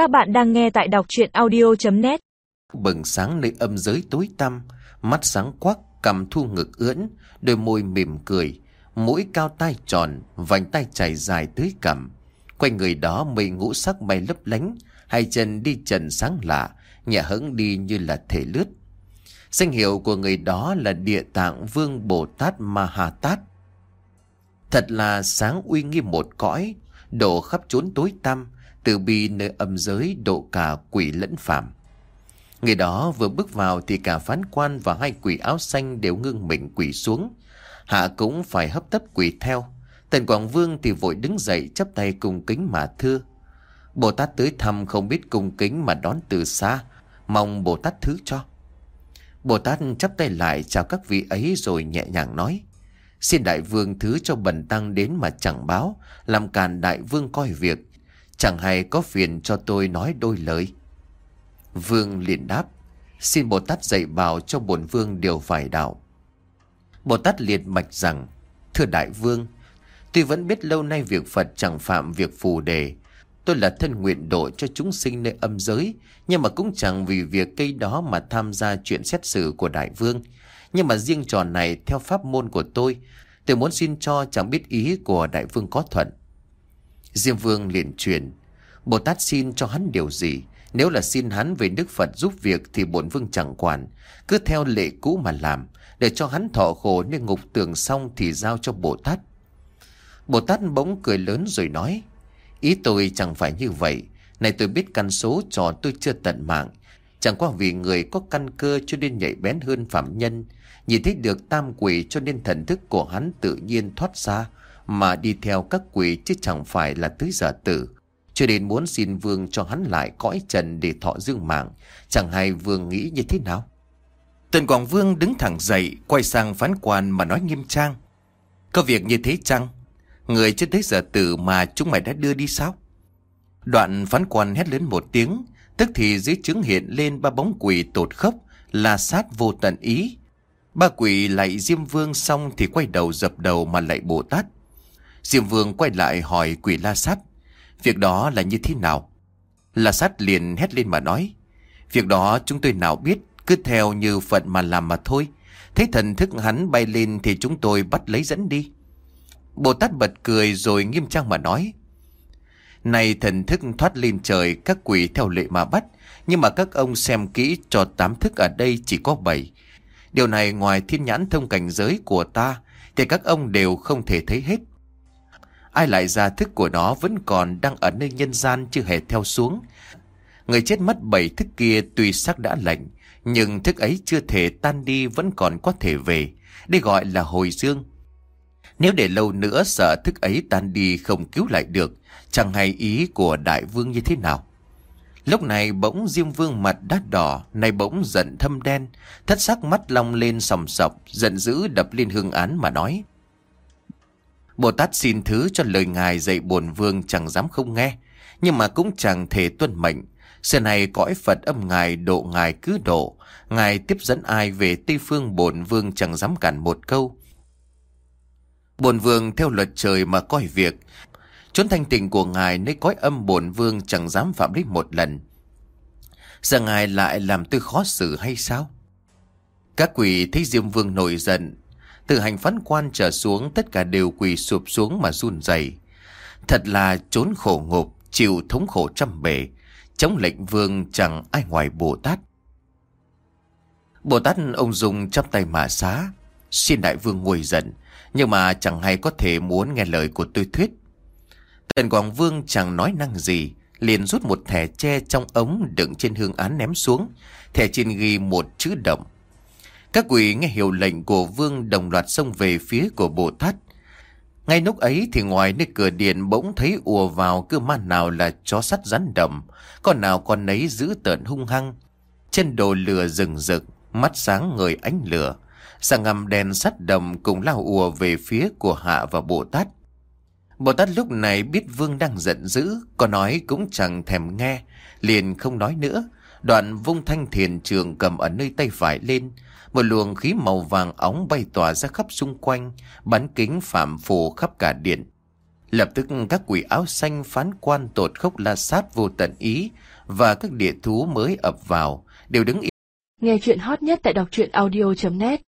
Các bạn đang nghe tại đọc chuyện audio.net Bừng sáng nơi âm giới tối tăm, mắt sáng quắc, cầm thu ngực ưỡn, đôi môi mỉm cười, mũi cao tai tròn, vành tay chảy dài tới cầm Quanh người đó mây ngũ sắc bay lấp lánh, hai chân đi trần sáng lạ, nhẹ hững đi như là thể lướt. Danh hiệu của người đó là Địa Tạng Vương Bồ Tát Ma Tát. Thật là sáng uy nghi một cõi, độ khắp chốn tối tăm, từ bi nơi âm giới độ cả quỷ lẫn phạm. Người đó vừa bước vào thì cả phán quan và hai quỷ áo xanh đều ngưng mình quỷ xuống. Hạ cũng phải hấp tấp quỷ theo. Tần Quảng Vương thì vội đứng dậy chắp tay cung kính mà thưa. Bồ Tát tới thăm không biết cung kính mà đón từ xa, mong Bồ Tát thứ cho. Bồ Tát chắp tay lại chào các vị ấy rồi nhẹ nhàng nói. Xin đại vương thứ cho bần tăng đến mà chẳng báo, làm càn đại vương coi việc. Chẳng hay có phiền cho tôi nói đôi lời. Vương liền đáp, xin Bồ Tát dạy bảo cho bổn vương điều phải đạo. Bồ Tát liệt mạch rằng, thưa đại vương, tuy vẫn biết lâu nay việc Phật chẳng phạm việc phù đề, tôi là thân nguyện độ cho chúng sinh nơi âm giới, nhưng mà cũng chẳng vì việc cây đó mà tham gia chuyện xét xử của đại vương. Nhưng mà riêng trò này theo pháp môn của tôi, tôi muốn xin cho chẳng biết ý của đại vương có thuận. Diêm vương liền truyền, Bồ Tát xin cho hắn điều gì? Nếu là xin hắn về Đức Phật giúp việc thì bổn vương chẳng quản, cứ theo lệ cũ mà làm, để cho hắn thọ khổ nên ngục tường xong thì giao cho Bồ Tát. Bồ Tát bỗng cười lớn rồi nói, ý tôi chẳng phải như vậy, này tôi biết căn số trò tôi chưa tận mạng, chẳng qua vì người có căn cơ cho nên nhạy bén hơn phạm nhân, nhìn thấy được tam quỷ cho nên thần thức của hắn tự nhiên thoát ra, mà đi theo các quỷ chứ chẳng phải là tứ giả tử. Cho đến muốn xin vương cho hắn lại cõi trần để thọ dương mạng, chẳng hay vương nghĩ như thế nào. Tần Quảng Vương đứng thẳng dậy, quay sang phán quan mà nói nghiêm trang. Có việc như thế chăng? Người chưa tới giờ tử mà chúng mày đã đưa đi sao? Đoạn phán quan hét lớn một tiếng, tức thì dưới chứng hiện lên ba bóng quỷ tột khốc, là sát vô tận ý. Ba quỷ lại Diêm Vương xong thì quay đầu dập đầu mà lại Bồ Tát. Diêm Vương quay lại hỏi quỷ la sát. Việc đó là như thế nào? là sát liền hét lên mà nói. Việc đó chúng tôi nào biết, cứ theo như phận mà làm mà thôi. Thấy thần thức hắn bay lên thì chúng tôi bắt lấy dẫn đi. Bồ Tát bật cười rồi nghiêm trang mà nói. Này thần thức thoát lên trời các quỷ theo lệ mà bắt. Nhưng mà các ông xem kỹ cho tám thức ở đây chỉ có bảy. Điều này ngoài thiên nhãn thông cảnh giới của ta thì các ông đều không thể thấy hết. Ai lại ra thức của nó vẫn còn đang ở nơi nhân gian chưa hề theo xuống. Người chết mất bảy thức kia tuy sắc đã lạnh, nhưng thức ấy chưa thể tan đi vẫn còn có thể về. Đây gọi là hồi dương. Nếu để lâu nữa sợ thức ấy tan đi không cứu lại được, chẳng hay ý của đại vương như thế nào. Lúc này bỗng Diêm Vương mặt đắt đỏ, này bỗng giận thâm đen, thất sắc mắt long lên sòng sọc, giận dữ đập lên hương án mà nói. Bồ Tát xin thứ cho lời ngài dạy bổn vương chẳng dám không nghe, nhưng mà cũng chẳng thể tuân mệnh. Xưa này cõi Phật âm ngài độ ngài cứ độ, ngài tiếp dẫn ai về Tây Phương bổn vương chẳng dám cản một câu. Bổn vương theo luật trời mà coi việc, chốn thanh tịnh của ngài nơi cõi âm bổn vương chẳng dám phạm lấy một lần. Giờ ngài lại làm tôi khó xử hay sao? Các quỷ thấy Diêm Vương nổi giận, từ hành phán quan trở xuống tất cả đều quỳ sụp xuống mà run rẩy. Thật là trốn khổ ngục, chịu thống khổ trăm bể, chống lệnh vương chẳng ai ngoài Bồ Tát. Bồ Tát ông dùng chắp tay mà xá, xin đại vương ngồi giận, nhưng mà chẳng hay có thể muốn nghe lời của tôi thuyết. Tần Quảng Vương chẳng nói năng gì, liền rút một thẻ tre trong ống đựng trên hương án ném xuống, thẻ trên ghi một chữ động. Các quỷ nghe hiệu lệnh của vương đồng loạt xông về phía của Bồ Tát. Ngay lúc ấy thì ngoài nơi cửa điện bỗng thấy ùa vào cơ ma nào là chó sắt rắn đầm, con nào con nấy giữ tợn hung hăng. Chân đồ lửa rừng rực, mắt sáng ngời ánh lửa. Sang ngầm đèn sắt đầm cùng lao ùa về phía của Hạ và Bồ Tát. Bồ Tát lúc này biết Vương đang giận dữ, có nói cũng chẳng thèm nghe, liền không nói nữa. Đoạn vung thanh thiền trường cầm ở nơi tay phải lên, một luồng khí màu vàng óng bay tỏa ra khắp xung quanh, bắn kính phạm phủ khắp cả điện. Lập tức các quỷ áo xanh phán quan tột khốc la sát vô tận ý và các địa thú mới ập vào đều đứng Nghe chuyện hot nhất tại đọc truyện audio.net